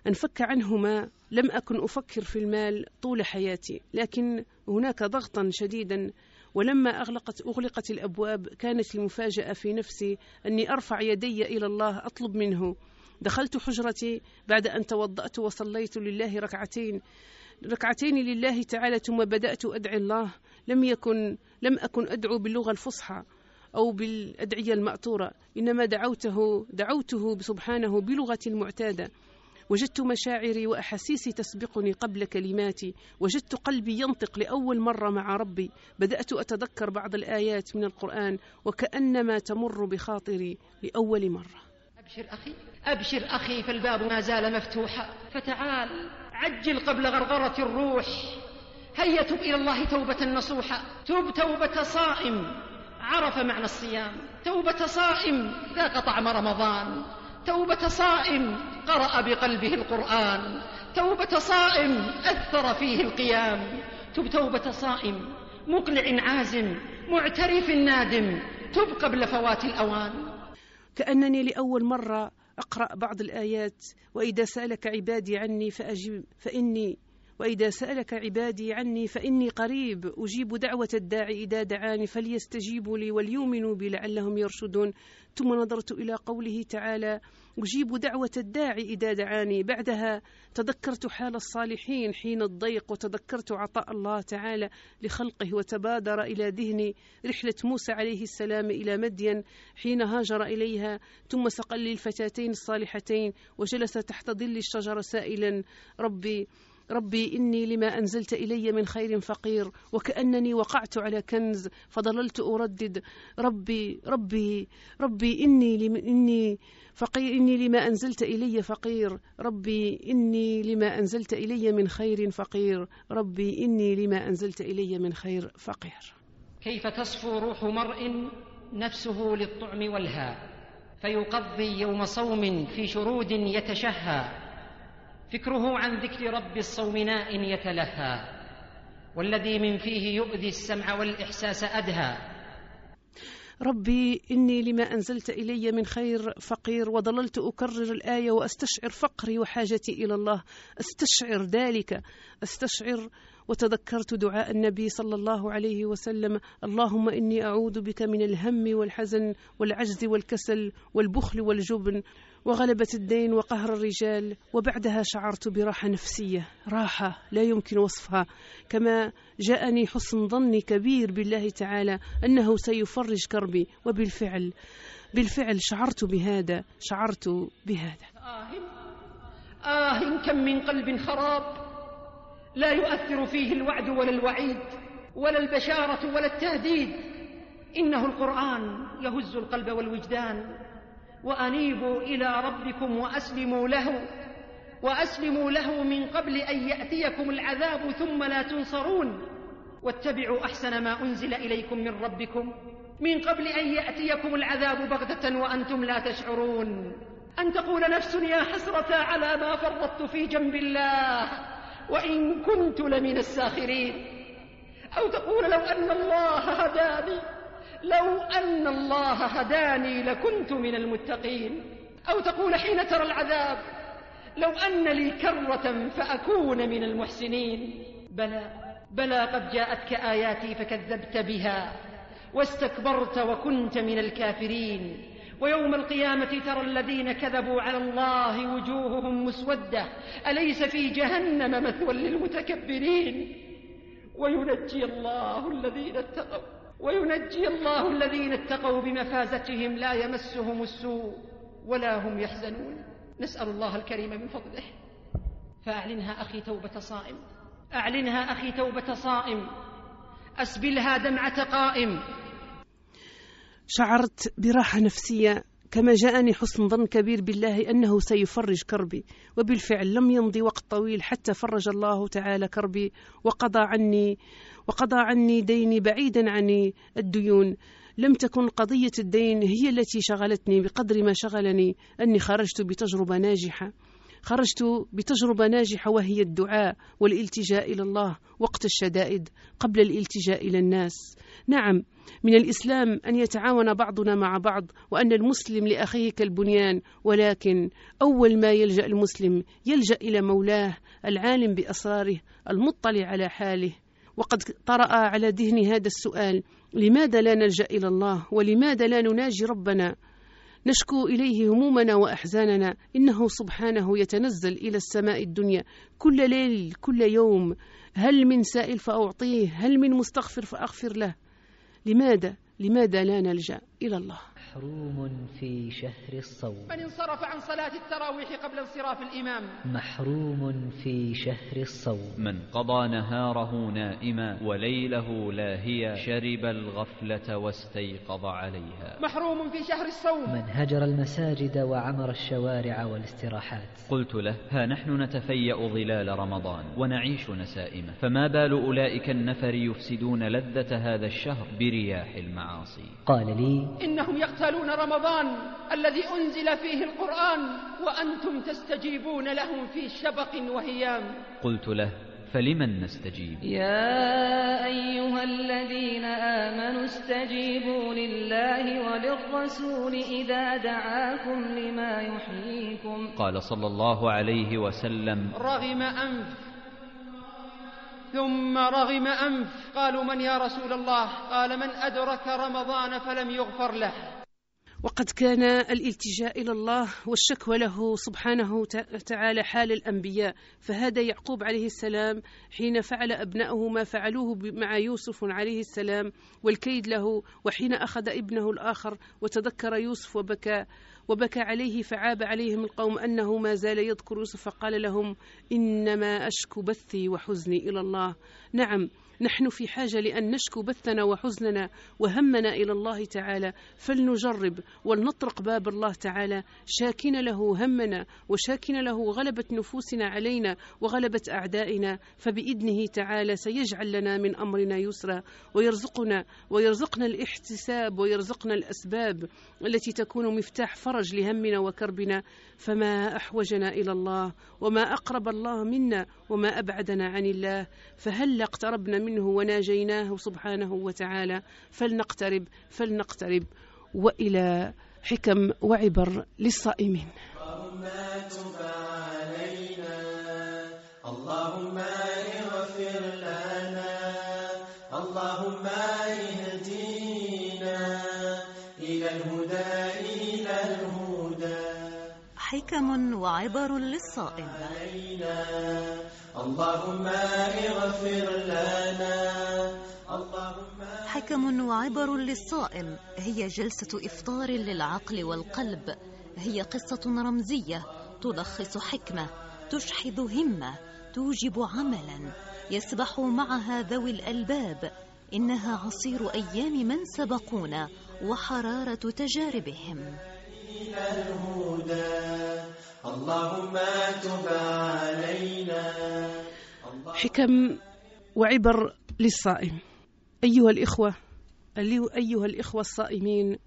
أنفك عنهما. لم أكن أفكر في المال طول حياتي لكن هناك ضغطا شديدا ولما أغلقت أغلقت الأبواب كانت المفاجأة في نفسي أني أرفع يدي إلى الله أطلب منه. دخلت حجرتي بعد أن توضأت وصليت لله ركعتين. ركعتين لله تعالى ثم بدأت أدعي الله. لم يكن لم أكن أدعو باللغة الفصحى أو بالأدعية المأثورة إنما دعوته دعوته سبحانه بلغتي المعتادة وجدت مشاعري وأحاسيسي تسبقني قبل كلماتي وجدت قلبي ينطق لأول مرة مع ربي. بدأت أتذكر بعض الآيات من القرآن وكأنما تمر بخاطري لأول مرة. أبشر أخي أبشر أخي فالباب ما زال مفتوحا. فتعال عجل قبل غرغرة الروح. هيا تب إلى الله توبة نصوحة تب توبة صائم. عرف معنى الصيام. توبة صائم ذاق طعم رمضان. توبة صائم قرأ بقلبه القرآن. توبة صائم أثر فيه القيام. تب توبة صائم مقلع عازم معترف نادم. تب قبل فوات الأوان. كأنني لأول مرة أقرأ بعض الآيات وإذا سألك عبادي عني فأجب فإني وإذا سألك عبادي عني فإني قريب أجيب دعوة الداعي إذا دعاني فليستجيبوا لي وليؤمنوا بي لعلهم يرشدون. ثم نظرت إلى قوله تعالى أجيب دعوة الداعي إذا دعاني. بعدها تذكرت حال الصالحين حين الضيق وتذكرت عطاء الله تعالى لخلقه وتبادر إلى ذهني رحلة موسى عليه السلام إلى مدين حين هاجر إليها. ثم سقى للفتاتين الصالحتين وجلس تحت ظل الشجرة سائلا ربي ربي إني لما أنزلت إلي من خير فقير وكأنني وقعت على كنز فظللت أردد. ربي ربي ربي إني لم إني فقير إني لما أنزلت إلي فقير. ربي إني لما أنزلت إلي من خير فقير. ربي إني لما أنزلت إلي من خير فقير. كيف تصفو روح مرء نفسه للطعم والهاء؟ فيقضي يوم صوم في شرود يتشهى. فكره عن ذكر رب الصوم ناء يتلهى والذي من فيه يؤذي السمع والإحساس أدهى. ربي إني لما أنزلت إلي من خير فقير وظللت أكرر الآية وأستشعر فقري وحاجتي إلى الله. أستشعر ذلك أستشعر وتذكرت دعاء النبي صلى الله عليه وسلم. اللهم إني أعوذ بك من الهم والحزن والعجز والكسل والبخل والجبن. وغلبة الدين وقهر الرجال وبعدها شعرت براحة نفسية راحة لا يمكن وصفها. كما جاءني حسن ظني كبير بالله تعالى أنه سيفرج كربي وبالفعل بالفعل شعرت بهذا شعرت بهذا. آه آه كم من قلب خراب لا يؤثر فيه الوعد ولا الوعيد ولا البشارة ولا التهديد. إنه القرآن يهز القلب والوجدان. وأنيبوا إلى ربكم وأسلموا له وأسلموا له من قبل أن يأتيكم العذاب ثم لا تنصرون. واتبعوا أحسن ما أنزل إليكم من ربكم من قبل أن يأتيكم العذاب بغتة وأنتم لا تشعرون. أن تقول نفس يا حسرة على ما فرطت في جنب الله وإن كنت لمن الساخرين. أو تقول لو أن الله هداني لو أن الله هداني لكنت من المتقين. أو تقول حين ترى العذاب لو أن لي كرة فأكون من المحسنين. بلى بلى قد جاءتك آياتي فكذبت بها واستكبرت وكنت من الكافرين. ويوم القيامة ترى الذين كذبوا على الله وجوههم مسودة أليس في جهنم مثوى للمتكبرين؟ وينجي الله الذين اتقوا. وينجي الله الذين اتقوا بمفازتهم لا يمسهم السوء ولا هم يحزنون. نسأل الله الكريم من فضله. فأعلنها أخي توبة صائم. أعلنها أخي توبة صائم. أسبلها دمعة قائم. شعرت براحة نفسية كما جاءني حسن ظن كبير بالله أنه سيفرج كربي وبالفعل لم يمضي وقت طويل حتى فرج الله تعالى كربي وقضى عني وقضى عني ديني بعيدا عن الديون. لم تكن قضية الدين هي التي شغلتني بقدر ما شغلني أني خرجت بتجربة ناجحة. خرجت بتجربة ناجحة وهي الدعاء والالتجاء إلى الله وقت الشدائد قبل الالتجاء إلى الناس. نعم من الإسلام أن يتعاون بعضنا مع بعض وأن المسلم لأخيه كالبنيان ولكن أول ما يلجأ المسلم يلجأ إلى مولاه العالم بأسراره المطلع على حاله. وقد طرأ على ذهني هذا السؤال لماذا لا نلجأ إلى الله؟ ولماذا لا نناجي ربنا؟ نشكو إليه همومنا وأحزاننا إنه سبحانه يتنزل إلى السماء الدنيا كل ليل كل يوم. هل من سائل فأعطيه هل من مستغفر فأغفر له؟ لماذا؟ لماذا لا نلجأ إلى الله؟ محروم في شهر الصوم. من انصرف عن صلاة التراويح قبل انصراف الإمام. محروم في شهر الصوم. من قضى نهاره نائما وليله لاهيا شرب الغفلة واستيقظ عليها. محروم في شهر الصوم. من هجر المساجد وعمر الشوارع والاستراحات. قلت له ها نحن نتفيأ ظلال رمضان ونعيش نسائمه فما بال أولئك النفر يفسدون لذة هذا الشهر برياح المعاصي. قال لي إنهم يقتلون رمضان الذي أنزل فيه القرآن وأنتم تستجيبون لهم في شبق وهيام. قلت له فلمن نستجيب؟ يا أيها الذين آمنوا استجيبوا لله وللرسول إذا دعاكم لما يحييكم. قال صلى الله عليه وسلم رغم أنف. ثم رغم أنف. قالوا من يا رسول الله؟ قال من أدرك رمضان فلم يغفر له. وقد كان الالتجاء إلى الله والشكوى له سبحانه تعالى حال الأنبياء. فهذا يعقوب عليه السلام حين فعل ابناؤه ما فعلوه مع يوسف عليه السلام والكيد له وحين أخذ ابنه الآخر وتذكر يوسف وبكى وبكى عليه فعاب عليهم القوم أنه ما زال يذكر يوسف فقال لهم إنما أشكو بثي وحزني إلى الله. نعم نحن في حاجة لأن نشكو بثنا وحزننا وهمنا إلى الله تعالى فلنجرب ولنطرق باب الله تعالى. شاكين له همنا وشاكين له غلبة نفوسنا علينا وغلبة أعدائنا فبإذنه تعالى سيجعل لنا من أمرنا يسرا. ويرزقنا ويرزقنا الاحتساب ويرزقنا الأسباب التي تكون مفتاح فرج لهمنا وكربنا. فما أحوجنا إلى الله وما أقرب الله منا وما أبعدنا عن الله. فهل اقتربنا منه وناجيناه سبحانه وتعالى فلنقترب فلنقترب وإلى حكم وعبر للصائمين. اللهم تب علينا اللهم اغفر لنا اللهم اهدينا إلى الهدى إلى الهدى. حكم وعبر للصائم. علينا اللهم اغفر لنا. حكم وعبر للصائم. هي جلسة إفطار للعقل والقلب. هي قصة رمزية تلخص حكمة تشحذ همة توجب عملا. يسبح معها ذوي الألباب. إنها عصير أيام من سبقونا وحرارة تجاربهم. الهدى. اللهم تب علينا. حكم وعبر للصائم. أيها الإخوة أيها الإخوة الصائمين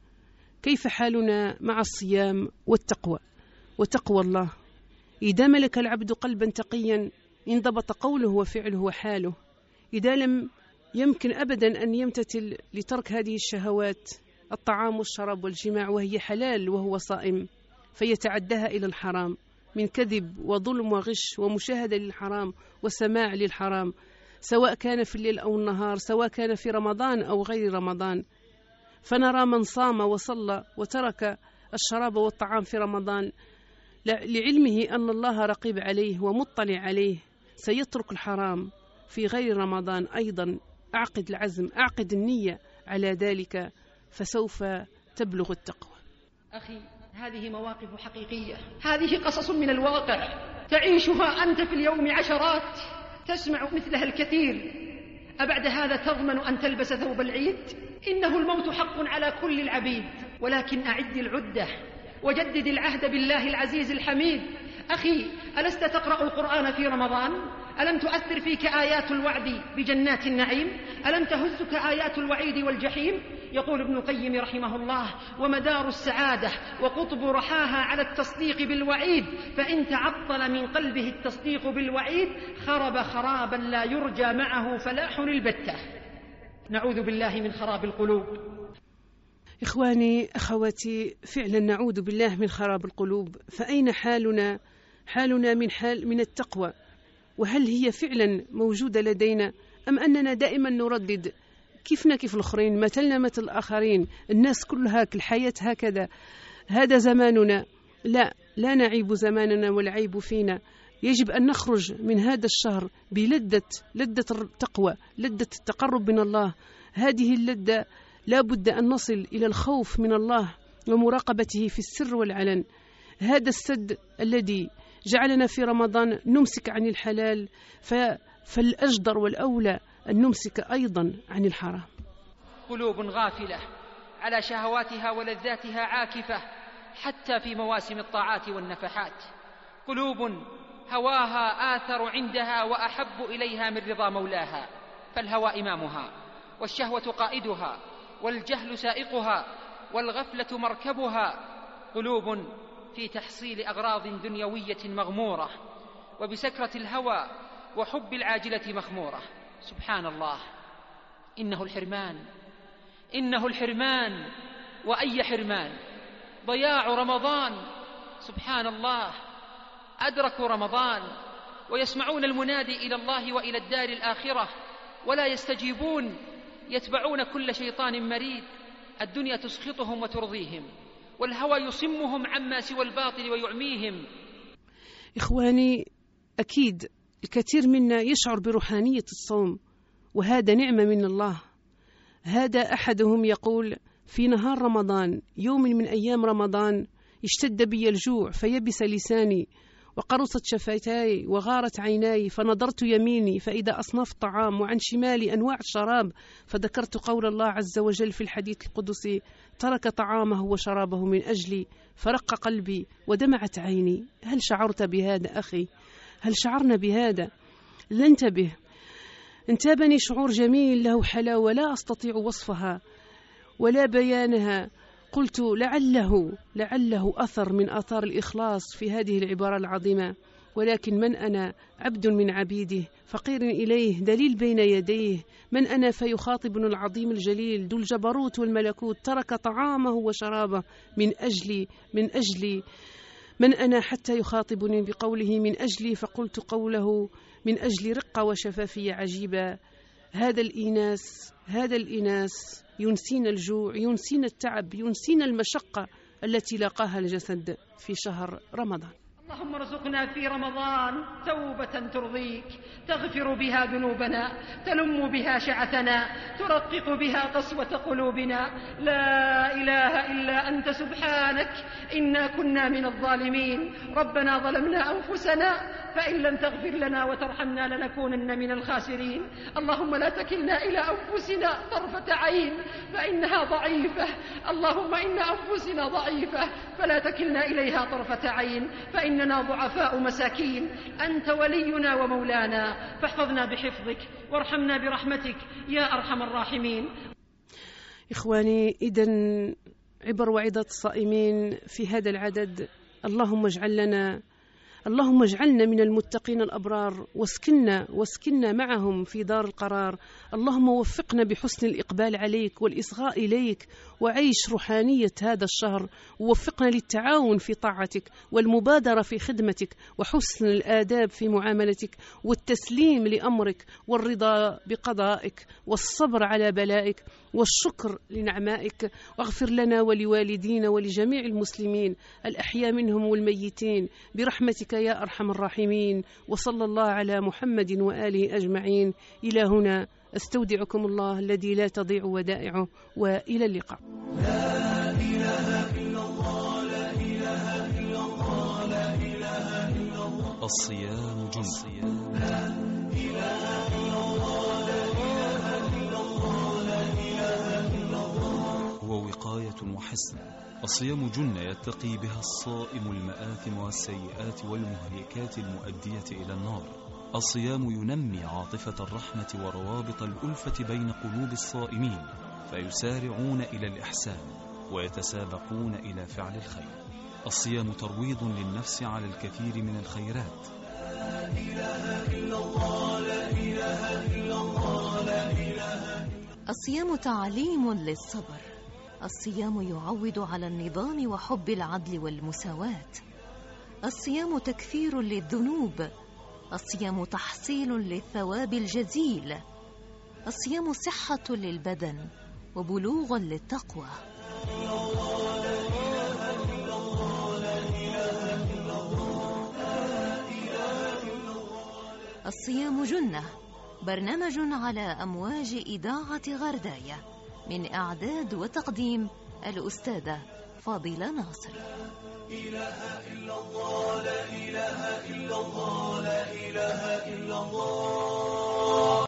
كيف حالنا مع الصيام والتقوى؟ وتقوى الله. إذا ملك العبد قلبا تقيا انضبط قوله وفعله وحاله. إذا لم يمكن أبدا أن يمتثل لترك هذه الشهوات الطعام والشراب والجماع وهي حلال وهو صائم. فيتعداها إلى الحرام من كذب وظلم وغش ومشاهدة للحرام وسماع للحرام سواء كان في الليل أو النهار سواء كان في رمضان أو غير رمضان. فنرى من صام وصلى وترك الشراب والطعام في رمضان. لعلمه أن الله رقيب عليه ومطلع عليه. سيترك الحرام في غير رمضان أيضا. أعقد العزم أعقد النية على ذلك فسوف تبلغ التقوى. أخي هذه مواقف حقيقية. هذه قصص من الواقع. تعيشها أنت في اليوم عشرات. تسمع مثلها الكثير. أبعد هذا تضمن أن تلبس ثوب العيد؟ إنه الموت حق على كل العبيد. ولكن أعد العدة. وجدد العهد بالله العزيز الحميد. أخي ألست تقرأ القرآن في رمضان؟ ألم تؤثر فيك آيات الوعد بجنات النعيم؟ ألم تهزك آيات الوعيد والجحيم؟ يقول ابن القيم رحمه الله ومدار السعادة وقطب رحاها على التصديق بالوعيد فإن تعطل من قلبه التصديق بالوعيد خرب خرابا لا يرجى معه فلاح البتة. نعوذ بالله من خراب القلوب. إخواني أخواتي فعلا نعوذ بالله من خراب القلوب. فأين حالنا؟ حالنا من حال من التقوى. وهل هي فعلا موجودة لدينا أم أننا دائما نردد كيفنا كيف الآخرين مثلنا مثل الآخرين الناس كلها الحياة هكذا هذا زماننا. لا لا نعيب زماننا والعيب فينا. يجب أن نخرج من هذا الشهر بلذة لذة التقوى لذة التقرب من الله. هذه اللذة لا بد أن نصل إلى الخوف من الله ومراقبته في السر والعلن. هذا السد الذي جعلنا في رمضان نمسك عن الحلال فالأجدر والأولى أن نمسك أيضا عن الحرام. قلوب غافلة على شهواتها ولذاتها عاكفة حتى في مواسم الطاعات والنفحات. قلوب هواها آثر عندها وأحب إليها من رضا مولاها فالهوى إمامها والشهوة قائدها والجهل سائقها والغفلة مركبها. قلوب في تحصيل أغراض دنيوية مغمورة وبسكرة الهوى وحب العاجلة مخمورة. سبحان الله. إنه الحرمان. إنه الحرمان. وأي حرمان؟ ضياع رمضان. سبحان الله. أدركوا رمضان. ويسمعون المنادي إلى الله وإلى الدار الآخرة. ولا يستجيبون. يتبعون كل شيطان مريد. الدنيا تسخطهم وترضيهم. والهوى يصمهم عما سوى الباطل ويعميهم. إخواني أكيد الكثير منا يشعر بروحانية الصوم وهذا نعمة من الله. هذا أحدهم يقول في نهار رمضان يوم من أيام رمضان اشتد بي الجوع فيبس لساني وقرصت شفتاي وغارت عيناي فنظرت يميني فإذا أصناف طعام وعن شمالي أنواع الشراب فذكرت قول الله عز وجل في الحديث القدسي ترك طعامه وشرابه من أجلي فرق قلبي ودمعت عيني. هل شعرت بهذا أخي؟ هل شعرنا بهذا؟ لننتبه. انتابني شعور جميل له حلاوة لا أستطيع وصفها ولا بيانها. قلت لعله لعله أثر من آثار الإخلاص في هذه العبارة العظيمة. ولكن من أنا عبد من عبيده فقير إليه دليل بين يديه من أنا فيخاطبنا العظيم الجليل ذو الجبروت والملكوت ترك طعامه وشرابه من أجلي من أجلي من أنا حتى يخاطبني بقوله من أجلي فقلت قوله من أجل رقة وشفافية عجيبة. هذا الإناس هذا الإناس ينسينا الجوع ينسينا التعب ينسينا المشقة التي لاقاها الجسد في شهر رمضان. اللهم ارزقنا في رمضان توبة ترضيك تغفر بها ذنوبنا تلم بها شعثنا ترقق بها قسوة قلوبنا. لا إله إلا أنت سبحانك إنا كنا من الظالمين. ربنا ظلمنا أنفسنا فإن لم تغفر لنا وترحمنا لنكونن من الخاسرين. اللهم لا تكلنا إلى أنفسنا طرفة عين فإنها ضعيفة. اللهم إن أنفسنا ضعيفة فلا تكلنا إليها طرفة عين فإننا ضعفاء مساكين. أنت ولينا ومولانا. فاحفظنا بحفظك. وارحمنا برحمتك. يا أرحم الراحمين. إخواني إذا عبر وعظة الصائمين في هذا العدد اللهم اجعل لنا اللهم اجعلنا من المتقين الأبرار. واسكننا واسكننا معهم في دار القرار. اللهم وفقنا بحسن الإقبال عليك والإصغاء إليك. وعيش روحانية هذا الشهر. ووفقنا للتعاون في طاعتك والمبادرة في خدمتك وحسن الآداب في معاملتك والتسليم لأمرك والرضا بقضائك والصبر على بلائك والشكر لنعمائك. واغفر لنا ولوالدينا ولجميع المسلمين الأحياء منهم والميتين برحمتك يا أرحم الراحمين. وصلى الله على محمد وآله أجمعين. إلى هنا أستودعكم الله الذي لا تضيع ودائعه وإلى اللقاء. لا اله الا الله لا اله الا الله لا اله الا الله الصيام جنة لا اله الا الله لا اله الا الله لا اله الا الله هو وقاية وحصن الصيام جنة يتقي بها الصائم المآثم والسيئات والمهلكات المؤدية إلى النار. الصيام ينمي عاطفة الرحمة وروابط الألفة بين قلوب الصائمين فيسارعون إلى الإحسان ويتسابقون إلى فعل الخير. الصيام ترويض للنفس على الكثير من الخيرات. لا اله الا الله لا اله الا الله لا اله الصيام تعليم للصبر. الصيام يعود على النظام وحب العدل والمساواة. الصيام تكفير للذنوب. الصيام تحصيل للثواب الجزيل. الصيام صحة للبدن وبلوغ للتقوى. الصيام جنة برنامج على أمواج إذاعة غرداية من إعداد وتقديم الأستاذة فاضل ناصر. إله إلا الله لا إله إلا الله لا إله إلا الله